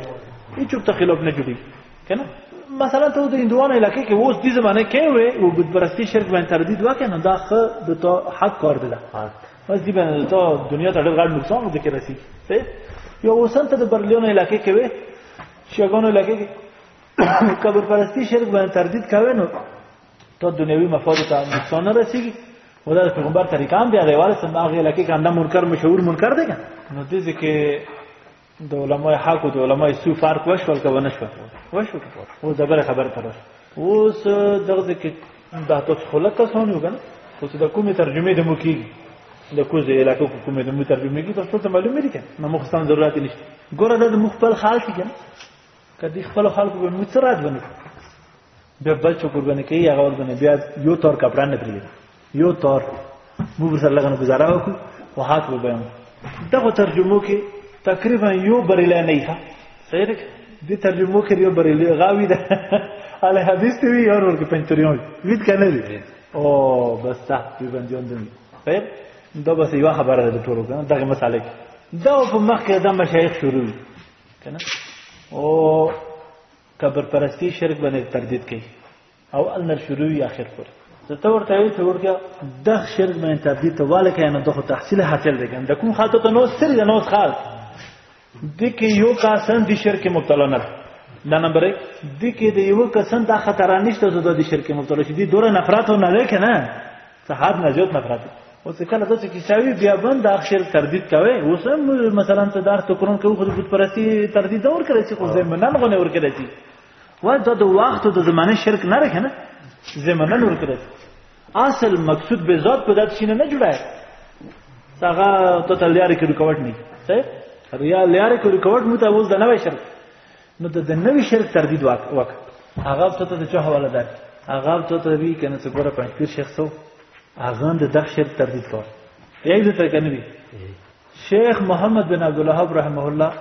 هیڅ ته خلاف نه جوړي کنه مثلا ته د هندوانو علاقې کې اوس دې زمانه کې وې او بت پرستی شرک باندې تردید وکړي نو دا خه د تو حق کار دی بس دی باندې ته دنیا ته ډېر غاړ نقصان ودی کې رسی ته یو وسن ته د برلیون علاقې کوي شګونو علاقې قبر پرستی شرک باندې تردید کوي نو ته دنیوي مفاد ته نقصان نه رسیږي ودا د پیغمبر طریقام دی هغه واره سم هغه علاقې کې انده منکر مشهور منکر دی نو دې ځکه د علماء حق او د علماء سو فرق وشول که ونه شول وشو او د بل خبر تر اوس دغه کې د تاسو خلک تاسو نه وګنه خو د کومې ترجمه د مو کیږي د کوزه علاقو کومې د مو ترجمه کیږي تاسو ته معلومه دي کنه نو مخ ستاسو ضرورت نشته ګوره د مخ خپل خال کې کنه کدی خپل خلکو به مو څه رات ونه بیا بل چې قرباني کوي هغه ورته بیا یو تور کپڑا نه پریږدي یو تور موږ سره لګنه گزاره وکړو او حق به بیان دغه ترجمه کې تقریبا یو بریلی نه ښه صحیح ده دې ترجمه کې یو بریلی غاوی ده ال حدیث دی یو ور کې پنځتریون وید کنه دی او بس تا دې باندې وندم صحیح دا بس یو خبره ده ټولو کنه دغه مسالې دا په مخ کې د مشایخ شروع کنه او قبر پرستی شرک باندې تردید کوي او النر شروع وي اخر پورې زه ته ورته وی ته ورته د شرک باندې تردید ته واله کې نه دغه تحصیل حاصل دی ګنده کوم خاطر ته نو سر دی نو خال د کې یو کاسن د شرک مبتلا نه دا نمبر 1 د کې د یو کسن دا خطر نشته زه د شرک مبتلا شې دي دوره نفرت نه لکه نه صحاب نجات نفرت او څه کله داسې کیساوي بیا بند اخر تردید کوي اوس هم مثلا ته دار ته قرآن کې خو د بت پرستی تردید اور کړی چې خو زمنن غو نه ور کړی چې و دا د وخت د زمانه شرک نه رخ نه زمنن ور کړی اصل مقصود به ذات په دات شینه نه جوړای هغه ته تلیار کې رکاوټ نه صحیح ریا لیار کې رکاوټ مو ته اوس د نوې شرک نو د د نوی شرک تردید وک وک هغه ته ته چا حواله ده هغه ته ته وی کنه څه ګوره پنځ پیر شیخ سو هغه د دغ شرک تردید کړ یی ته کنه وی شیخ محمد بن عبد الوهاب رحمه الله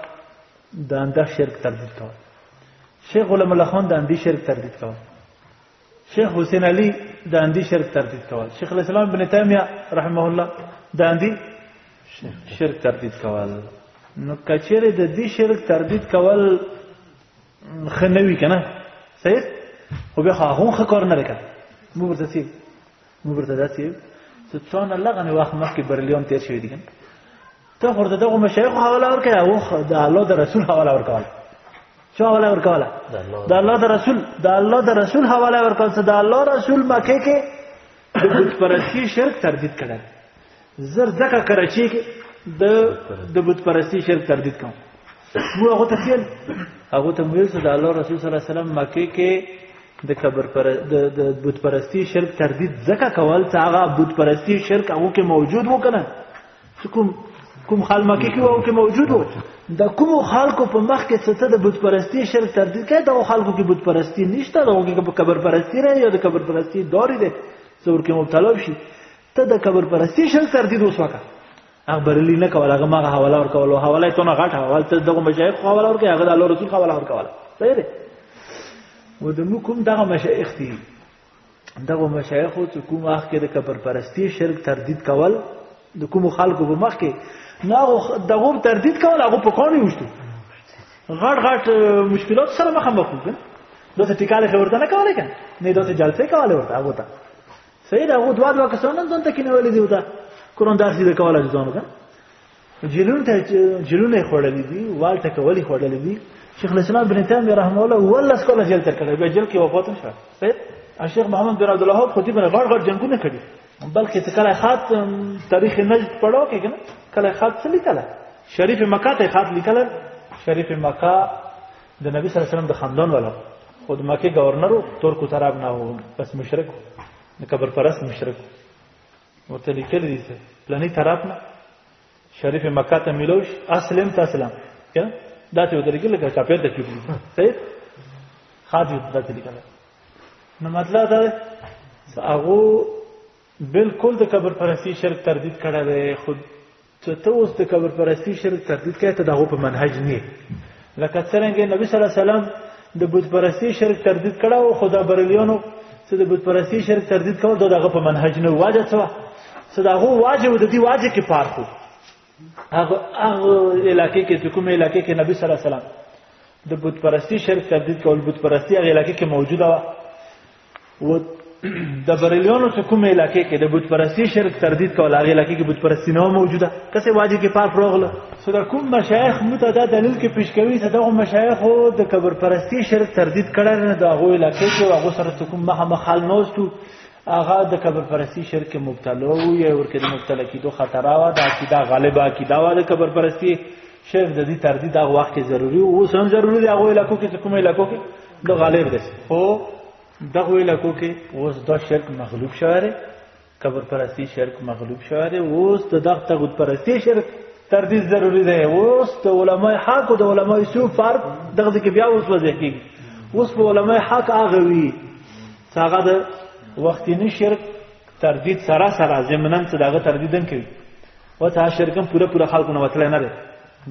د اندخ شرک تردید کړ شیخ غلام الله خان د اندی شرک تردید کړ شیخ حسین علی د اندی شرک تردید کول شیخ الاسلام ابن تیمیه رحمه الله د اندی شرک تردید کول نو کچره د دې شرک تردید کول خنوي کنه صحیح خو به هغه خو کار نه وکړ مو ورته موږ ورته داسې څه څونه لغنه وخت مخکې برلیون تیر شوی دی ته ورته دغه مشایخ حواله ورکړه او د الله د رسول حواله ورکړه چا حواله ورکوله د الله د رسول د الله د رسول حواله ورکول څه د الله رسول مکه کې د بت پرستی شرک تردید کړل زر زکه کراچي کې د د بت پرستی شرک تردید کوم مو هغه ته خیل هغه ته ویل چې د الله رسول صلی الله علیه وسلم مکه کې د قبر پر د د بت پرستی شرک تردید زکه کول چې هغه بت پرستی شرک هغه کې موجود و کنه کوم کوم خال مکه کې وو کې موجود وو د کوم خلکو په مخ کې څه د بت پرستی شرک تردید کوي د خلکو کې بت پرستی نشته د هغه کې قبر پرستی راځي یا د قبر پرستی دوري ده څور کې مبتلا شي ته د قبر پرستی شل تردید وسوکه هغه برلی نه کول هغه ماغه حواله ور کول حواله ته نه غټ حواله ته دغه مشایخ حواله ور کوي هغه د الله رسول حواله ور کول صحیح دی و د کوم دغه مشایخ دي دغه مشایخ چې کوم اخ کې د قبر پرستی شرک تردید کول د کوم خلکو په مخ کې نه دغه تردید کول هغه په کونه وشتو غټ غټ مشکلات سره مخامخ وګ دوته ټیکاله خبرته نه کوله کنه نه دوته جلسه کوله ورته هغه ته سید هغه دوا دوا کسان نن ځان ته کې نیولې دی وته قرآن درس دې کوله ځانو ته جلون ته جلون یې خړلې دي وال ته کولې خړلې دي شیخ الاسلام ابن تیمیه رحمه الله ولا سکوله جیل تر کړه بیا جیل کې وفات شو سید شیخ محمد بن عبد الوهاب خو دې باندې غړ غړ جنگونه کړی بلکې ته کله خاط تاریخ نجد پڑھو کې کنه کله خاط څه لیکل شریف مکه ته خاط لیکل شریف مکه د نبی صلی الله علیه وسلم د خاندان والا او د مکه گورنر تور کو تراب نه و بس مشرک د قبر پرست مشرک ورته لیکل دي چې پلاني طرف نه شریف مکه ته ملوش اسلم تسلم یا دا ته ودرګي لکه کاپیر د کیږي صحیح خاجو دا ته لیکل نو مطلب دا هغه بالکل د قبر پرستی شرک تردید کړی دی خود څه ته اوس د قبر پرستی شرک تردید کوي ته دغه په منهج نه لکه څنګه نبی صلی الله علیه وسلم د بت پرستی شرک تردید کړه او خدا بریلیانو چې د بت پرستی شرک تردید کول دغه په منهج نه واجب څه څه دغه واجب د دې واجب کې پارخو هغه هغه علاقې کې چې کوم علاقې کې نبی صلی الله علیه وسلم د بت پرستی شرک تردید کول بت پرستی هغه علاقې کې موجوده و و د بریلیونو څخه کومه علاقې کې د بت پرستی شرک تردید کول هغه علاقې کې بت پرستی نه موجوده کسه واجب کې پاک روغله سره کوم مشایخ متدا دلیل کې پیش کوي چې دغه مشایخ د قبر پرستی شرک تردید کړه نه د هغه علاقې کې هغه سره کوم مخ مخال نوستو هغه د قبر پرستی شرک مبتلا وو یا ورکه د مبتلا کېدو خطر وا د عقیده غالبا عقیده وا د قبر پرستی شرک د دې تردید هغه وخت کې ضروری او اوس هم ضروری دی هغه علاقو کې چې کومه علاقو کې د غالب دی خو دغه علاقو کې اوس د شرک مغلوب شوی دی قبر پرستی شرک مغلوب شوی دی اوس د دغه تغوت پرستی شرک تردید ضروری دی اوس د علماء حق او د علماء سو فرق دغه کې بیا اوس وځي کېږي اوس په علماء حق هغه وی هغه د وختینی شرک تردید سره سره زمنن څه دغه تردیدن کوي و تا شرکم پوره پوره خلکو نه وتلی نه دی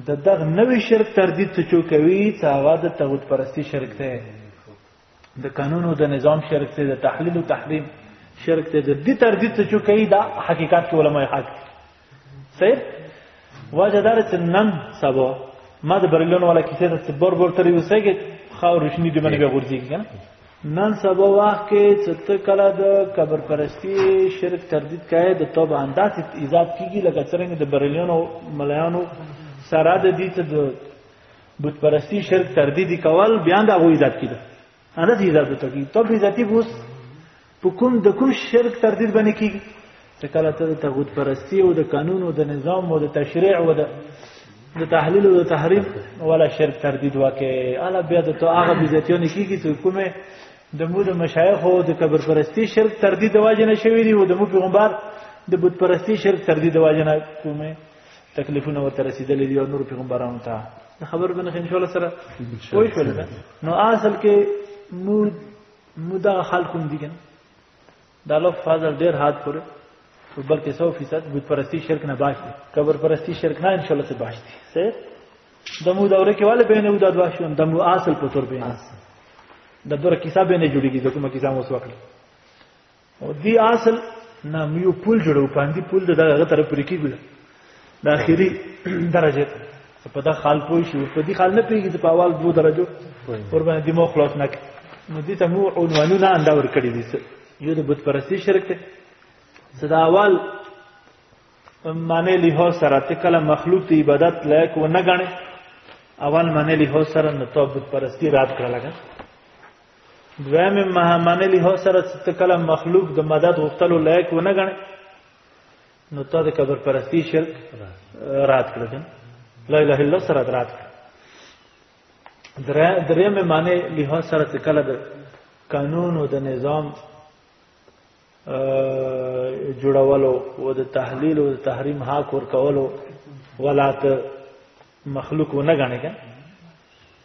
د دغه نوې شرک تردید څه چوکوي څه هغه د تغوت پرستی شرک دی د قانون او د نظام شرک دی د تحلیل او تحریم شرک دی د دې تردید څه چوکوي دا حقیقت کې علماء حق صحیح وجه دار چې نن سبا ما د بریلون ولا کیسه ته بر بر تر یو سګه خو روشنی دی باندې غورځي کنه نن سبا وخت کې چې ته کله د قبر پرستی شرک تردید کوي د توبه انداز ایجاب کیږي لکه څنګه د بریلیانو ملایانو سره د دې ته د بت پرستی شرک تردید کول بیا د هغه ایجاب کیږي انداز ایجاب ته کیږي توبه ذاتی بوس په کوم د کوم شرک تردید باندې کیږي چې کله ته د تغوت پرستی او د قانون او د نظام او د تشریع او د د تحلیل او د تحریف ولا شرک تردید وکي الا بیا د تو هغه بیزتیونه کیږي چې کومه د مو د مشایخ او د قبر پرستی شرک تردید واجه نه شوی دی او د مو پیغمبر د بت پرستی شرک تردید واجه نه کومه تکلیفونه ورته رسیدلې دي او نور پیغمبرانو ته خبر بنخ ان شاء الله سره وای شول نو اصل کې مو مو دا خلکم دي کنه دا لوف فاضل ډیر هات پر بلکې 100% بت پرستی شرک نه باش دي قبر پرستی شرک نه ان شاء الله څه باش دي سه دمو دوره کې والے بینه ودا دوا شو دمو اصل په تور بینه د دور کیسه بینه جوړیږي د کومه کیسه مو وسوکړي او دی اصل نه مې یو پول جوړو پاندې پول د دغه طرف پرې کېږي د اخیری درجه په دا خال پوي شو په دې خال نه پیږي په اول دوه درجو ور باندې مو خلاص نک نو دې ته مو عنوانونه انداور کړی دي یو د بت پرستی شرک ته صدا اول معنی له سره ته کله مخلوق ته عبادت لایق و نه غني اول معنی له سره نو تو بت پرستی رات کړه لگا دویم معنی له سره ته کله مخلوق د مدد غوښتلو لایق و نه غني نو تا د قبر پرستی شرک رات کړ کنه لا اله الا سره رات کړ درې مې معنی له سره چې کله د قانون او د نظام جوړولو او د تحلیل او د تحریم حق ور کولو ولات مخلوق و نه غنې کنه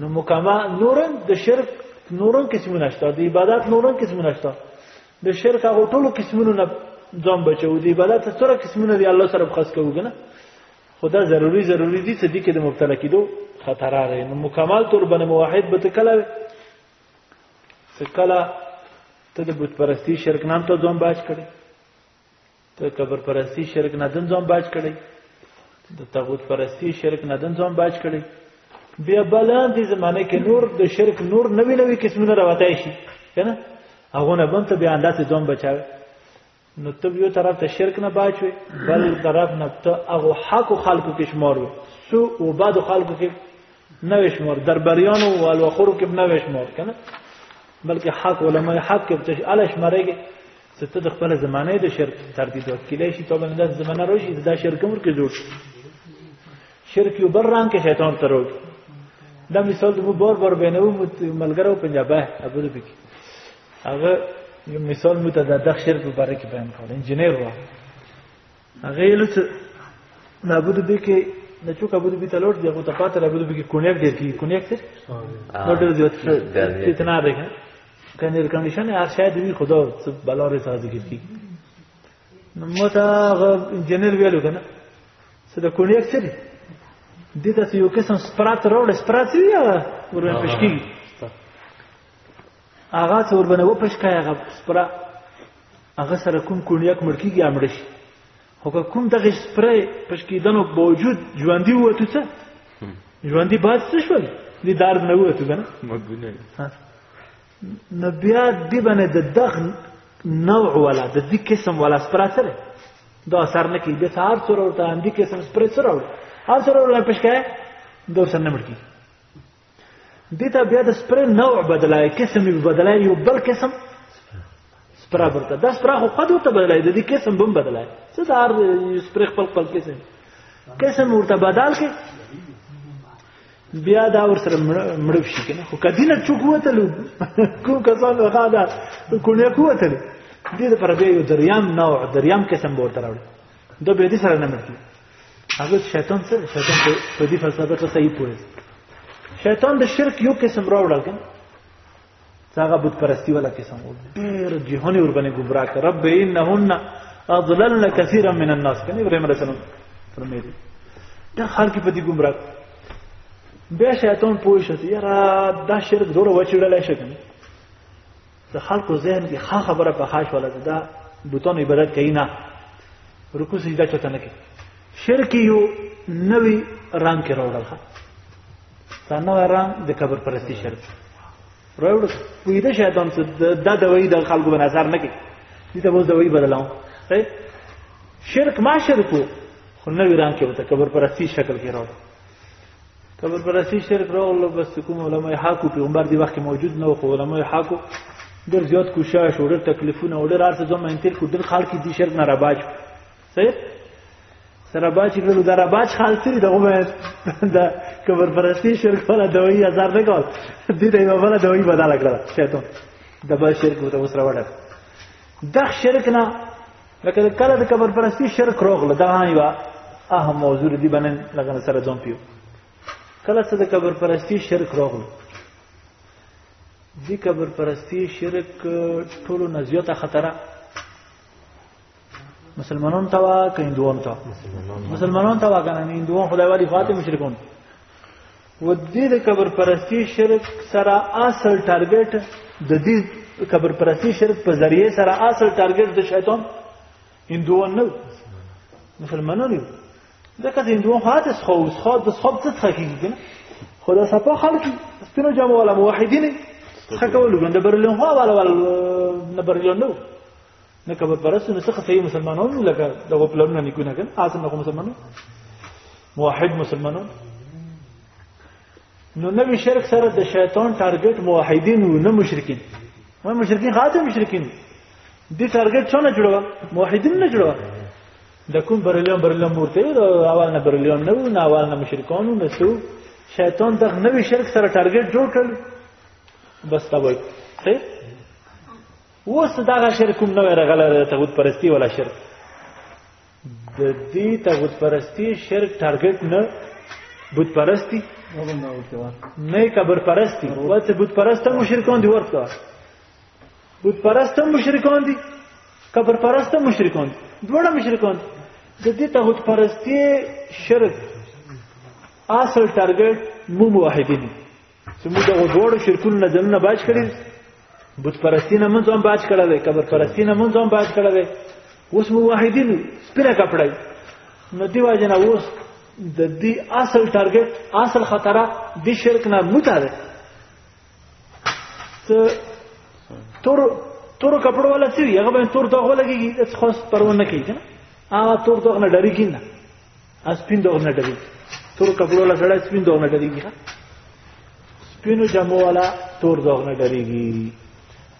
نو مکما نورن د شرک نورن قسمونه شته د عبادت نورن قسمونه شته د شرک هغه ټولو قسمونو نه ځم بچو د عبادت سره قسمونه دی الله سره خاص کوګنه خدا ضروری ضروری دي چې دې کې د مبتلا کېدو خطر راغی نو مکمل تور بنه موحد به تکلا سکلا ته د بت پرستی شرک نام ته ځم باج کړي ته قبر پرستی شرک نه دن ځان بچ کړي د تغوت پرستی شرک نه دن ځان بچ کړي بیا بلان دي زمانه کې نور د شرک نور نوی نوی قسمونه راوتای شي کنه هغه نه بنت بیا انداز ځان بچاوي نو ته یو طرف ته شرک نه بچوي بل طرف نه ته هغه حق خلکو کې شمار وي سو او بعد خلکو کې نوې شمار دربریان او الوخرو کې نوې شمار کنه بلکې حق علماء حق کې ته اله شمارېږي چې ته د خپل زمانه د شرک تردید وکړې شي ته باندې زمانه روشي دا شرک مور کې جوړ شرک یو بر رنګ کې شیطان ترو دا مثال د بار بار بینو ملګرو پنجابه ابو ظبي هغه یو مثال متعدد شرک په باره کې بیان کړ انجنیر و هغه له څه لابد به کې نه چوک ابو دبي ته لوټ دی هغه ته پاتې لابد به کې کونیک ډیر کی کونیک څه نو ډیر زیات فتنه ده کنه ایر کنډیشن هر شاید وی خدا څه بلا رې سره ذکر کی نو متا هغه انجنیر ویلو کنه څه د کونیک څه دی دې ته یو قسم سپرات راوړل سپرات یا ورنه پښکی هغه څور بنه و پشکای هغه سپرا هغه سره کوم کونیاک مرکیږي امړ شي خو کوم دغه سپرا پشکیدنو باوجود ژوندۍ وته څه ژوندۍ باد څه شول دې دارد نه وته کنه مګونه نو بیا دې باندې د دغ نوع ولا د دې قسم ولا سپرا سره دا اثر نه کیږي ته هر څور ورته اندی قسم سپرا سره هر څور ورته پشکای دوسر نه مرکی دي ته بیا د سپرې نوع بدلای قسم به بدلای یو بل قسم سپرا برته دا سپرا خو قد ورته بدلای د دې قسم بم بدلای څه دا هر سپرې خپل خپل قسم قسم ورته بدل کې بیا دا ور سره مړ شي کنه خو کدینه چوک وتلو کوم کسان هغه دا کونه کوتل دې پر بیا یو دریام نوع دریام قسم ورته راوړي دا به دې سره نه مړ هغه شیطان څه شیطان په دې فلسفه کې صحیح پوهه شیطان د شرک یو قسم راوړل کنه هغه بت پرستی ولا قسم و ډیر جهانی ور باندې گمراه کړ رب انهن اضللن كثيرا من الناس کنه ابراهيم عليه السلام فرمایلی دا خلک په دې گمراه بیا شیطان پوه شو یاره دا شرک دوره وچړل شي کنه د خلکو ذهن کې ښه خبره په خاش ولا ده دا بوتانو عبادت کوي نه رکوع سجده چته نه کوي شرک یو نوی رنگ کې راوړل ښه دا نوی رنگ د قبر پرستی شرک راوړ پویده شیطان څه دا دوی د خلکو په نظر نه کوي دې ته وځ دوی بدلاو صحیح شرک ما شرکو خو نوی رنگ کې وته قبر پرستی شکل کې راوړل کبر برسی شرک را الله بس کوم علماء حقو پیغمبر دی وخت موجود نه خو علماء حقو ډېر زیات کوشش او ډېر تکلیفونه او ډېر ارڅ زما انتل کو ډېر خلک دي شرک نه را باج صحیح سره باج کړو دا را باج خلک سری دغه دا کبر برسی شرک ولا دوی هزار نه کول دې دې ولا دوی بدل کړل شیطان د بل شرک وته وسره وړه دغ شرک نه لکه کله د قبر پرستی شرک روغله دا هانی وا اهم موضوع دی بنن لکه سره دوم پیو کله چې د قبر پرستی شرک روغله دی قبر پرستی شرک ټولو نزیاته خطر مسلمانان ته وا که هندوان ته مسلمانان ته وا کنه هندوان خدای والی فاطمه مشرکون ودې د قبر پرستی شرک سره اصل ټارګټ د دې قبر پرستی شرک په ذریعه سره اصل ټارګټ د شیطان هندوان نه مسلمانان یو ځکه چې هندوان خاط خو خو د خو څه تخکیږي کنه خو دا صفه خلک سپینو جامو ولا موحدین خکول ګنده برلون هو ولا ولا نه برلون نو نه کبر پرست نه څخه صحیح مسلمانان نه لګا دغه پلانونه نه کونه کړ اصل نه مسلمانان موحد مسلمانان نو نوی شرک سره د شیطان ټارګټ موحدین و نه مشرکین ما مشرکین خاطر مشرکین دي ټارګټ څونه جوړوا موحدین نه جوړوا د کوم برلیان برلیان مورته اول نه برلیان نه نه اول نه مشرکانو نه سو شیطان د نوی شرک سره ټارګټ جوړ کړ بس تا وای اوس دغه شرک هم نوې رغله ده تغوت پرستی ولا شرک د دې تغوت پرستی شرک ټارګټ نه بت پرستی نه کبر پرستی وته بت پرسته مشرکان دي ورته بت پرسته مشرکان دي کبر پرسته مشرکان دي دوړه مشرکان د دې تغوت پرستی شرک اصل ټارګټ مو موحدین چې موږ دغه دوړو شرکونو نه ځنونه باج کړی بت پرستی نه منځ هم باج کړی دی قبر پرستی نه منځ هم باج کړی دی اوس مو واحدین سپینه کپړای نو دی واجه نه اوس د دې اصل ټارګټ اصل خطر د شرک نه موته ده ته تور تور کپړو ولا سی هغه باندې تور دغه لګیږي خاص پرونه کوي کنه هغه تور دغه نه ډریږي نه اسپین دور نه ډری تور کپړو لا سړی سپین دور نه ډریږي سپینو جامو والا تور دور نه ډریږي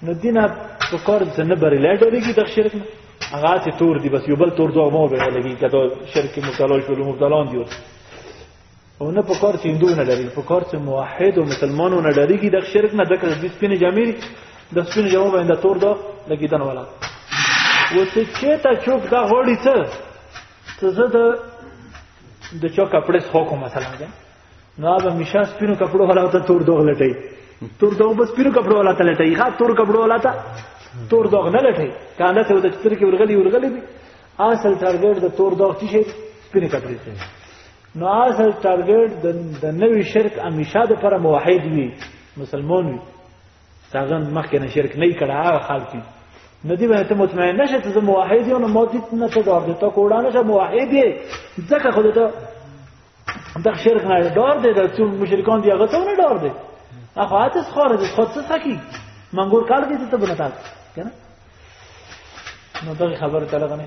نو دینه په کار ځنه بری لا ډریږي د شرک نه هغه ته تور دی بس یو بل تور دور مو به لګي کته شرک مبتلا شول مبتلان دی او نه په کار چې هندو نه ډریږي په کار چې موحد او مسلمانو نه ډریږي د شرک نه دکړه د سپین جامې د سپین جامو باندې تور دور لګیدن والا وسه چې تا چوک دا هوړی څه ته زه د د چا کپڑے خو کوم مثلا ده نو هغه مشا سپینو کپڑو والا ته تور دوغ لټي تور دوغ بس سپینو کپڑو والا ته لټي ښا تور کپڑو والا ته تور دوغ نه لټي کانه ته د چتر کې ورغلي ورغلي دي اصل ټارګټ د تور دوغ څه شي سپینو کپڑے ته نو اصل ټارګټ د نوې شرک امیشه د پر موحد وي مسلمان وي تا ځان مخکې نه شرک نه کړه هغه حال کې نو دی به ته مطمئن نشه ته موحد یو نو موجود نه ته ډار دی ته کوړه نشه موحد دی ځکه خو ته د شرک نه ډار دی د څو مشرکان دی هغه ته نه ډار دی هغه حادث خارج خود څه سکی منګور کار دي ته بنتا کنه نو دا خبره تعالی غنه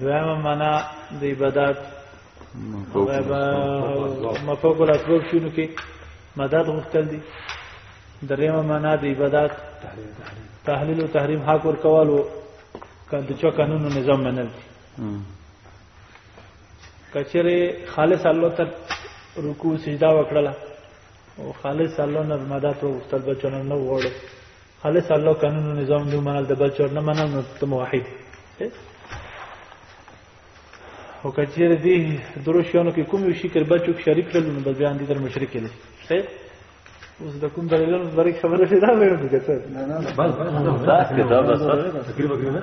دویمه معنا د عبادت مفوق الاسباب شنو کې مدد غوښتل دي دریمه معنا د عبادت تحلیل او تحریم حق ور کولو کله چې قانون او نظام منل دي کچره خالص الله ته رکوع سجدا وکړه او خالص الله نه مدد وغوښتل بچنه نه وړه خالص الله قانون و نظام نو منل د بل چور نه منل نو ته موحد او کچیر دی درو شیانو کې کوم یو شي کړ بچو کې شریک کړل نو بل بیان دي در مشرک کړي صحیح اوس د کوم دلیلونو بری خبره شي دا وایو چې څه نه نه بس بس دا کتاب بس تقریبا کړی نه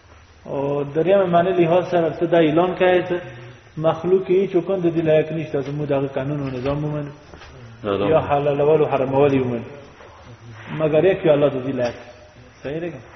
او دریم معنی لحاظ سره ته دا اعلان کړی چې مخلوق یې چې کوم د دې لایق نشته زموږ دغه قانون او نظام ومنو یا حلالول او حرامول ومنو مګر یک الله د دې لایق صحیح دی